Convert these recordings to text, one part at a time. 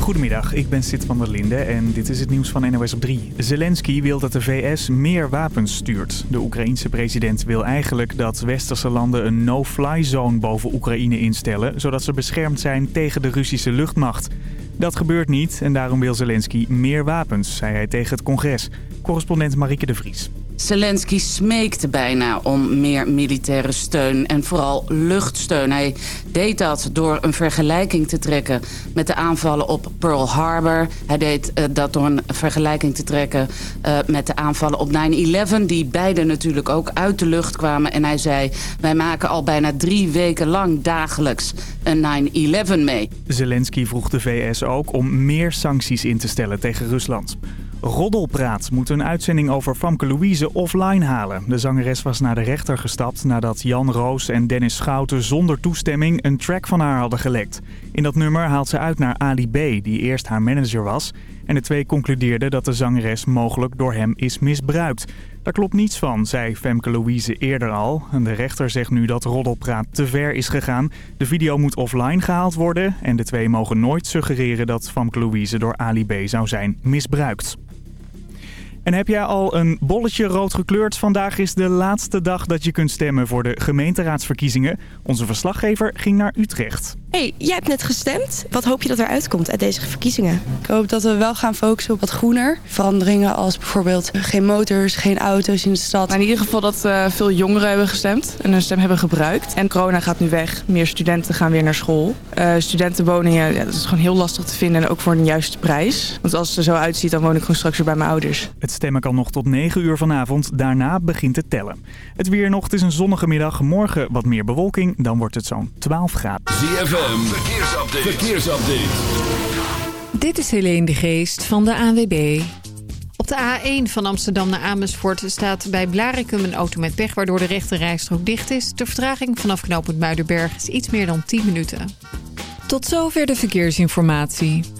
Goedemiddag, ik ben Sid van der Linde en dit is het nieuws van NOS op 3. Zelensky wil dat de VS meer wapens stuurt. De Oekraïense president wil eigenlijk dat westerse landen een no-fly zone boven Oekraïne instellen... zodat ze beschermd zijn tegen de Russische luchtmacht. Dat gebeurt niet en daarom wil Zelensky meer wapens, zei hij tegen het congres. Correspondent Marieke de Vries. Zelensky smeekte bijna om meer militaire steun en vooral luchtsteun. Hij deed dat door een vergelijking te trekken met de aanvallen op Pearl Harbor. Hij deed uh, dat door een vergelijking te trekken uh, met de aanvallen op 9-11... die beide natuurlijk ook uit de lucht kwamen. En hij zei, wij maken al bijna drie weken lang dagelijks een 9-11 mee. Zelensky vroeg de VS ook om meer sancties in te stellen tegen Rusland. Roddelpraat moet een uitzending over Famke Louise offline halen. De zangeres was naar de rechter gestapt nadat Jan Roos en Dennis Schouten zonder toestemming een track van haar hadden gelekt. In dat nummer haalt ze uit naar Ali B, die eerst haar manager was. En de twee concludeerden dat de zangeres mogelijk door hem is misbruikt. Daar klopt niets van, zei Femke Louise eerder al. En de rechter zegt nu dat roddelpraat te ver is gegaan. De video moet offline gehaald worden en de twee mogen nooit suggereren dat Femke Louise door Ali B zou zijn misbruikt. En heb jij al een bolletje rood gekleurd? Vandaag is de laatste dag dat je kunt stemmen voor de gemeenteraadsverkiezingen. Onze verslaggever ging naar Utrecht. Hey, jij hebt net gestemd. Wat hoop je dat er uitkomt uit deze verkiezingen? Ik hoop dat we wel gaan focussen op wat groener. Veranderingen als bijvoorbeeld geen motors, geen auto's in de stad. Maar in ieder geval dat uh, veel jongeren hebben gestemd en hun stem hebben gebruikt. En corona gaat nu weg. Meer studenten gaan weer naar school. Uh, studentenwoningen, ja, dat is gewoon heel lastig te vinden en ook voor een juiste prijs. Want als het er zo uitziet, dan woon ik gewoon straks weer bij mijn ouders. Het stemmen kan nog tot 9 uur vanavond. Daarna begint het tellen. Het weer nog, het is een zonnige middag. Morgen wat meer bewolking, dan wordt het zo'n 12 graden. ZFM, verkeersupdate. verkeersupdate. Dit is Helene de Geest van de ANWB. Op de A1 van Amsterdam naar Amersfoort staat bij Blarikum een auto met pech... waardoor de rechte rijstrook dicht is. De vertraging vanaf knooppunt Muidenberg is iets meer dan 10 minuten. Tot zover de verkeersinformatie.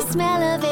The smell of it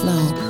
flow.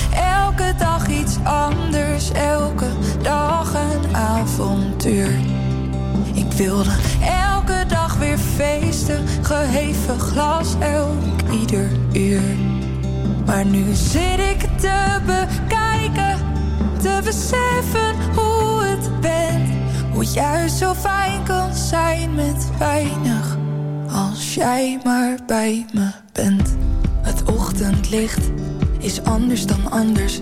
iets anders. Elke dag een avontuur. Ik wilde elke dag weer feesten. Geheven glas elk ieder uur. Maar nu zit ik te bekijken. Te beseffen hoe het bent. Hoe het juist zo fijn kan zijn met weinig. Als jij maar bij me bent. Het ochtendlicht is anders dan anders.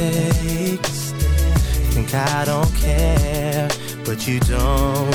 mistakes. I think I don't care, but you don't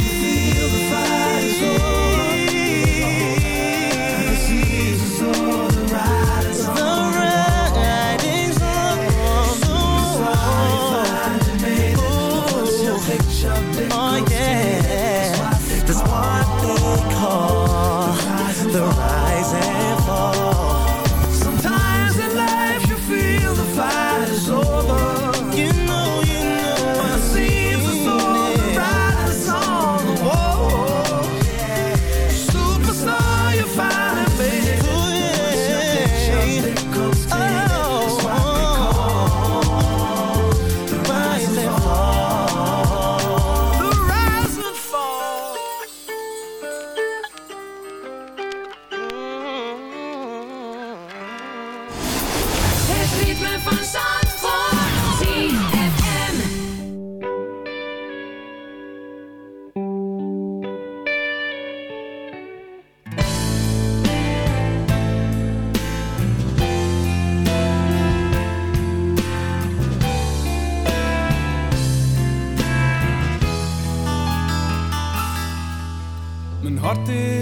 the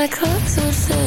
My clothes would fit.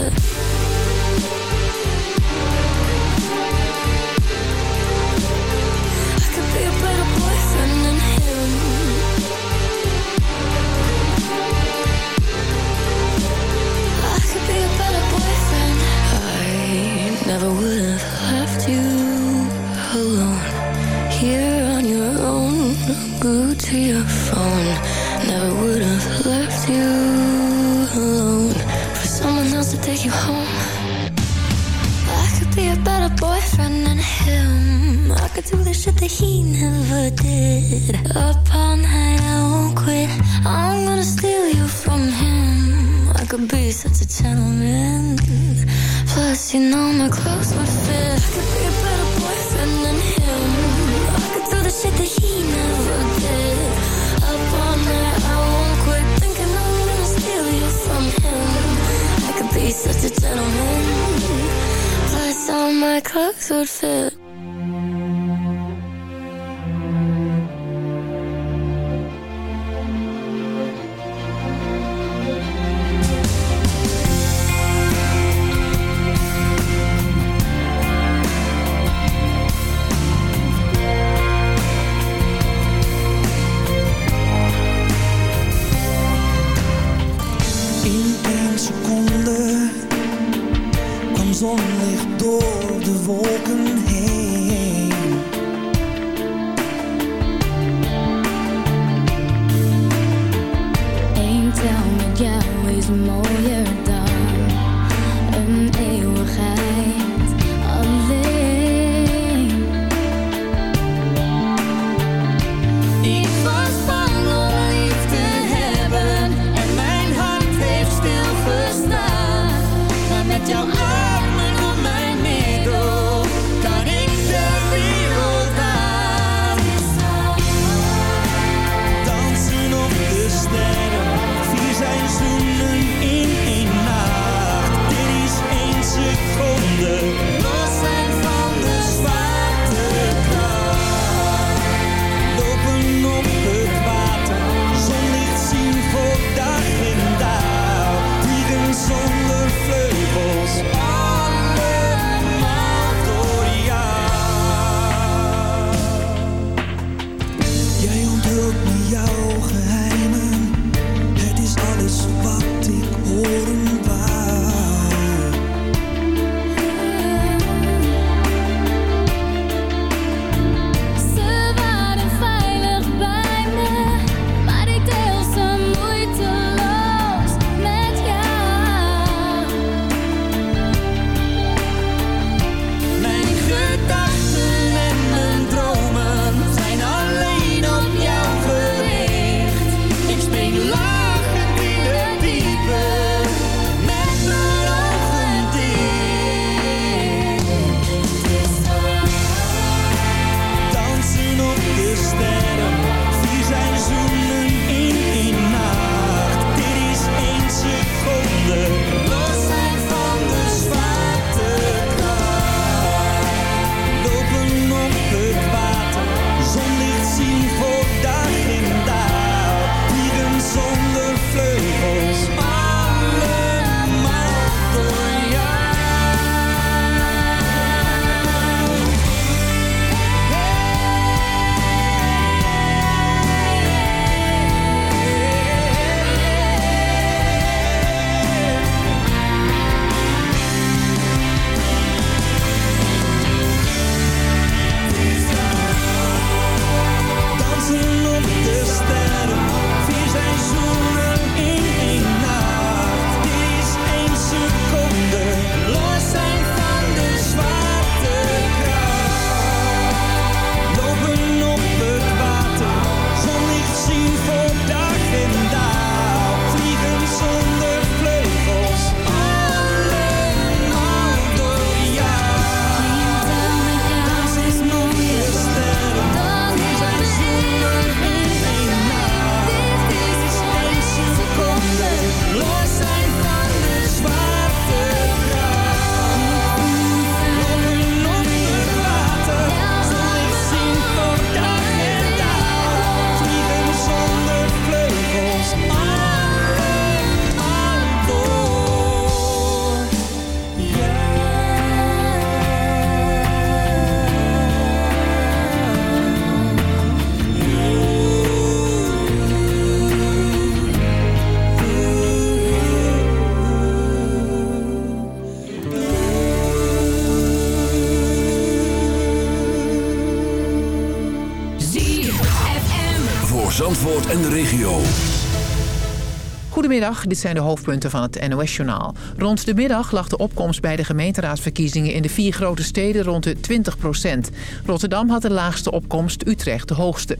Goedemiddag, dit zijn de hoofdpunten van het NOS-journaal. Rond de middag lag de opkomst bij de gemeenteraadsverkiezingen in de vier grote steden rond de 20 procent. Rotterdam had de laagste opkomst, Utrecht de hoogste.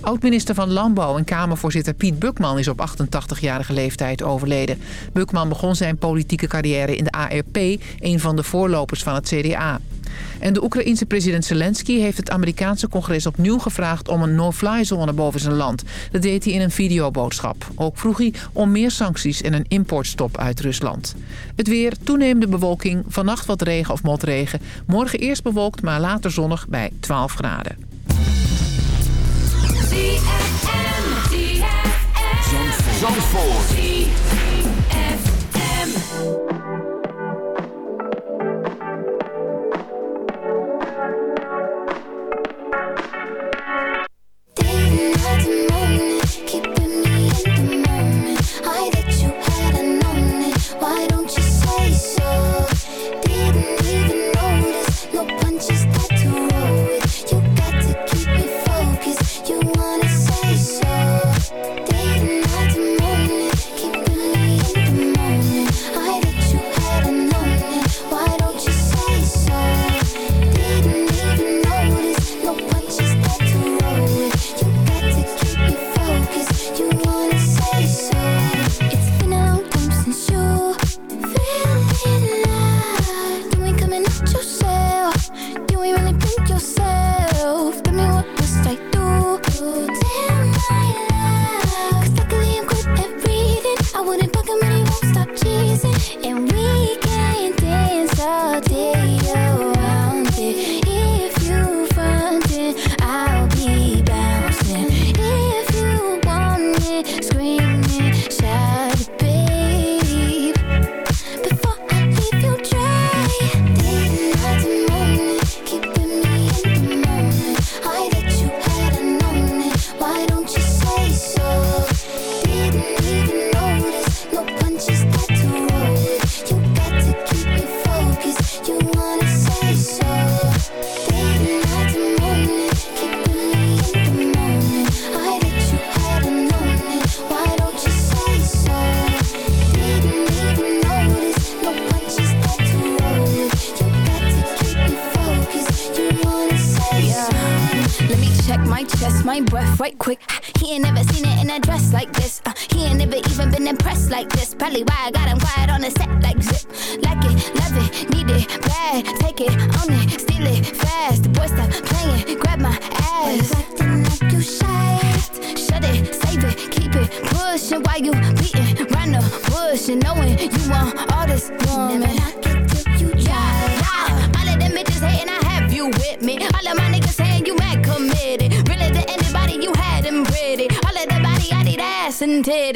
Oud-minister van Landbouw en Kamervoorzitter Piet Bukman is op 88-jarige leeftijd overleden. Bukman begon zijn politieke carrière in de ARP, een van de voorlopers van het CDA. En de Oekraïense president Zelensky heeft het Amerikaanse congres opnieuw gevraagd om een no-fly zone boven zijn land. Dat deed hij in een videoboodschap. Ook vroeg hij om meer sancties en een importstop uit Rusland. Het weer, toenemende bewolking, vannacht wat regen of motregen. Morgen eerst bewolkt, maar later zonnig bij 12 graden.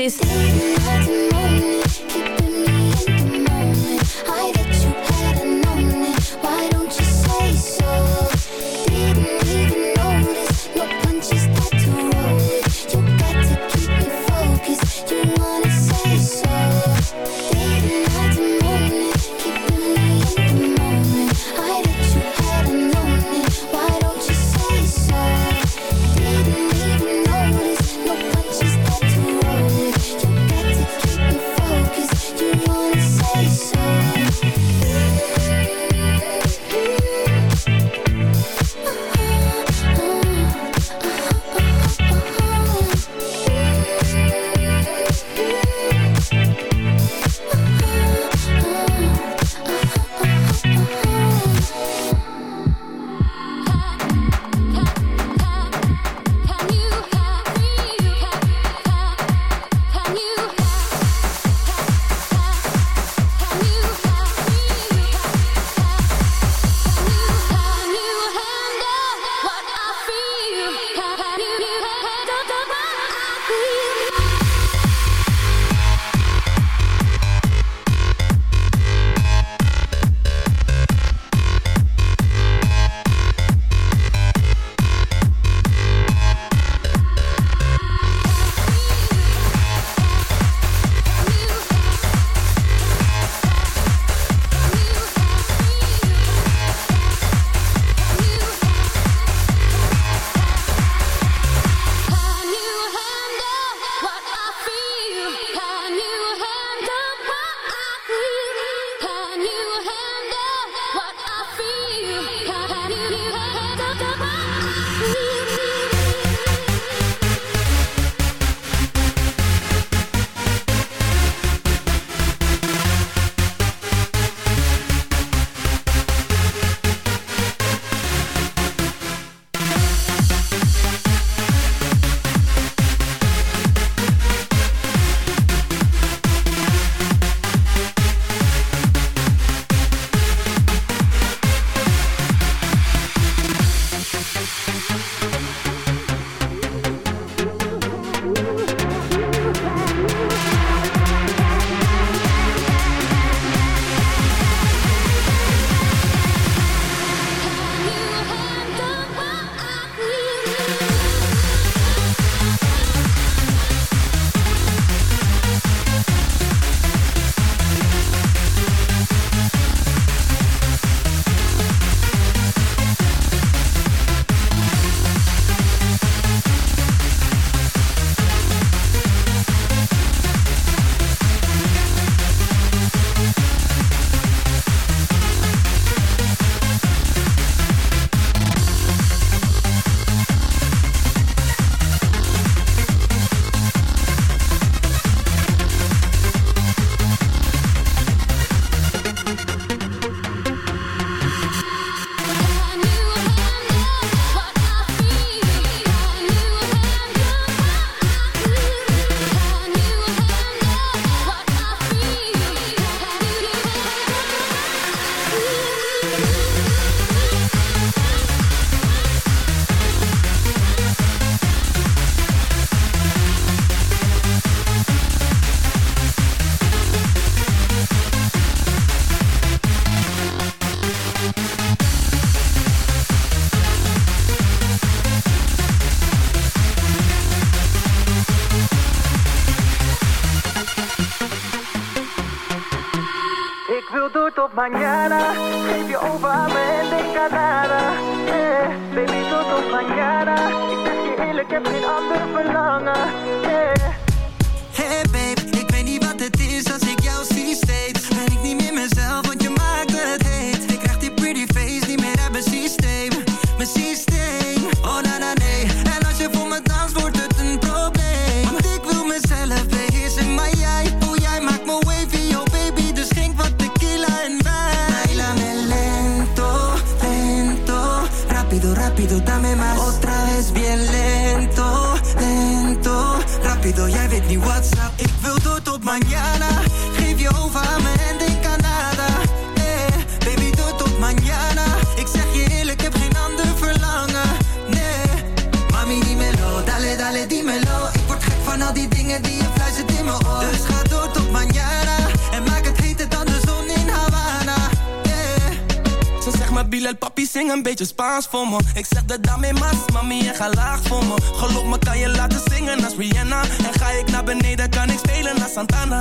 please. me. Ik zeg de dame mas, mami en ga laag voor me. Geloof me kan je laten zingen als Rihanna? En ga ik naar beneden kan ik spelen als Santana?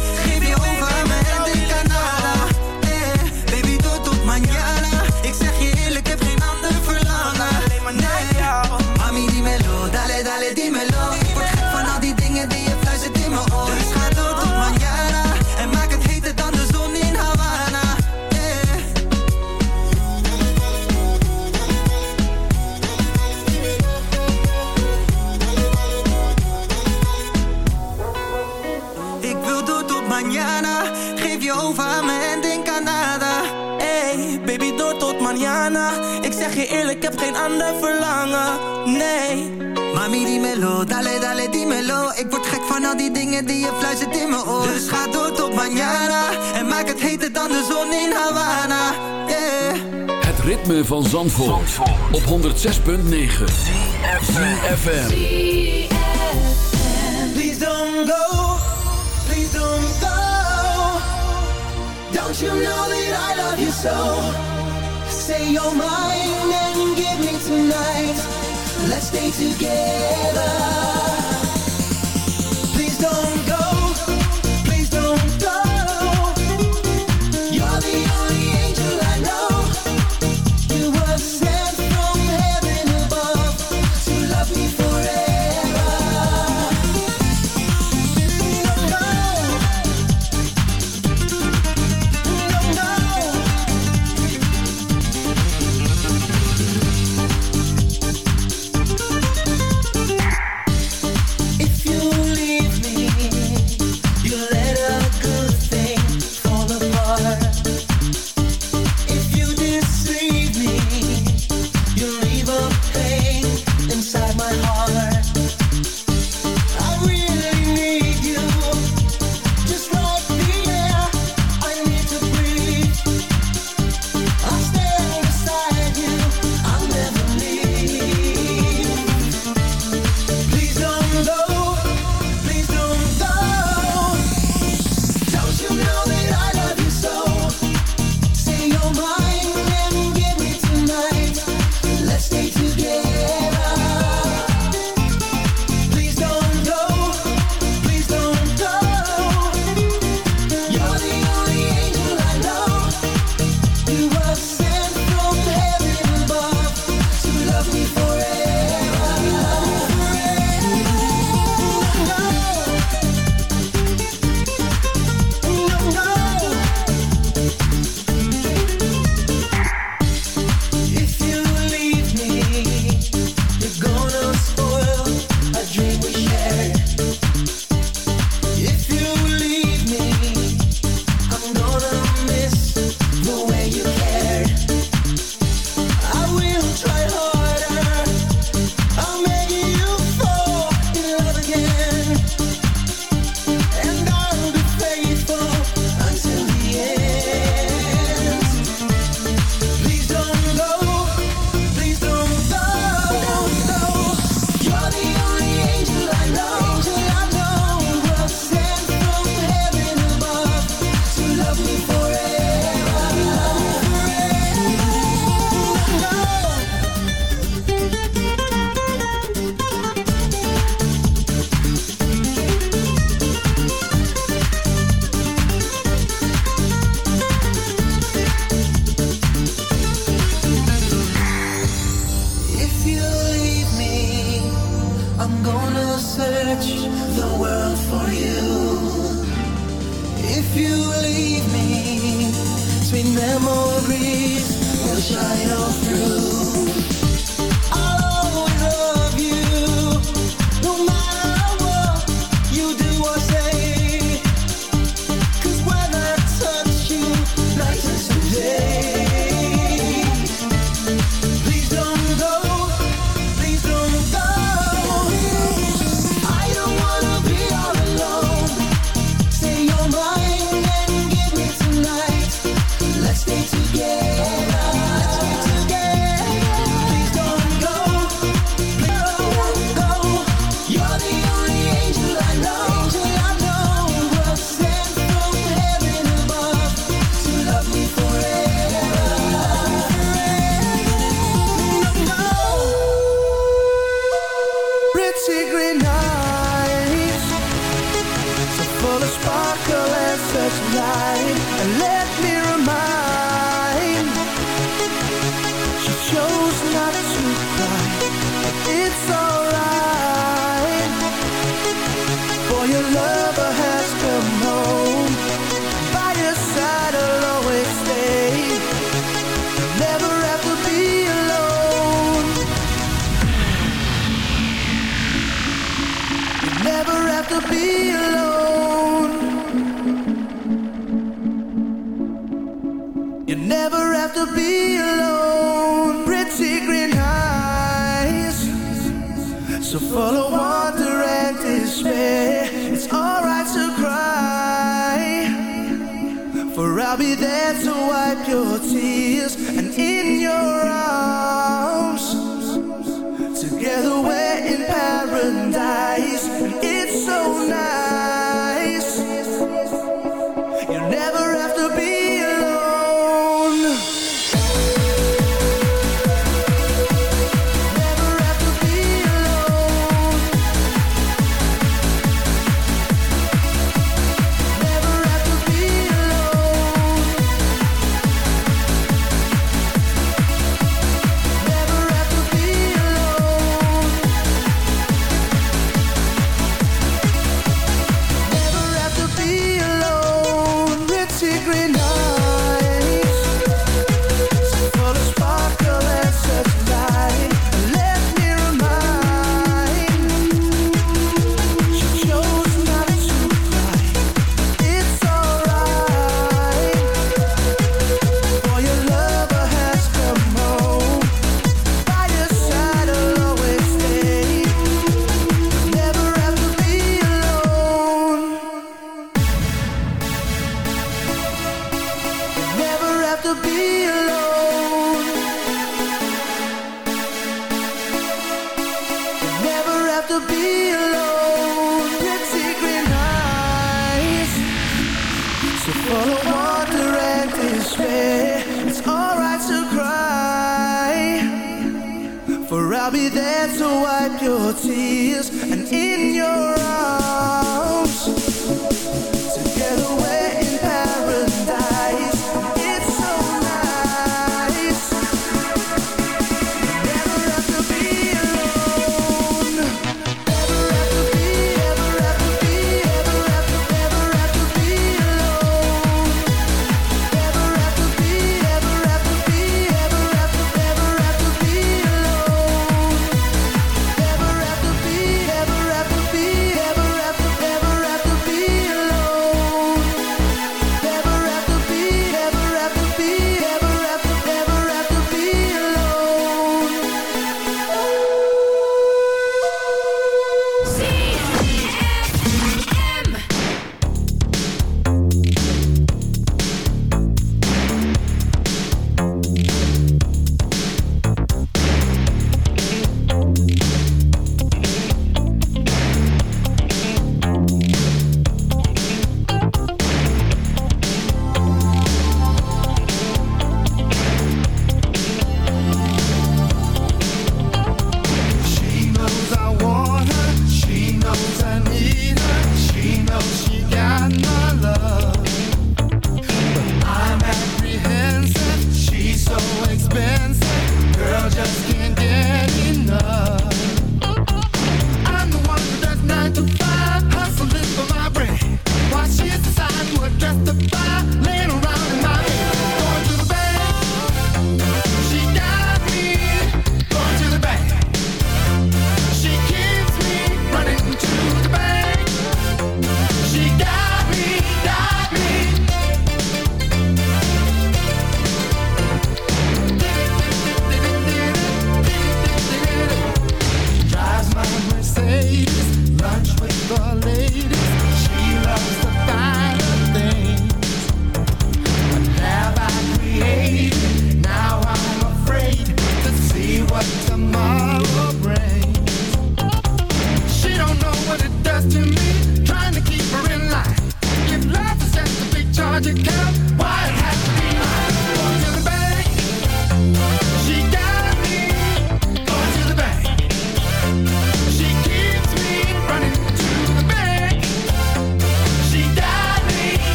Ik zeg je eerlijk, ik heb geen ander verlangen, nee. Mami, dimelo, dale, dale, dimelo Ik word gek van al die dingen die je fluistert in mijn oor. Dus ga door tot manjana. En maak het heter dan de zon in Havana, yeah. Het ritme van Zandvoort, op 106.9 CFM Please don't go, please don't go. Don't you know that I love you so? Say you're mine and give me tonight. Let's stay together. Please don't.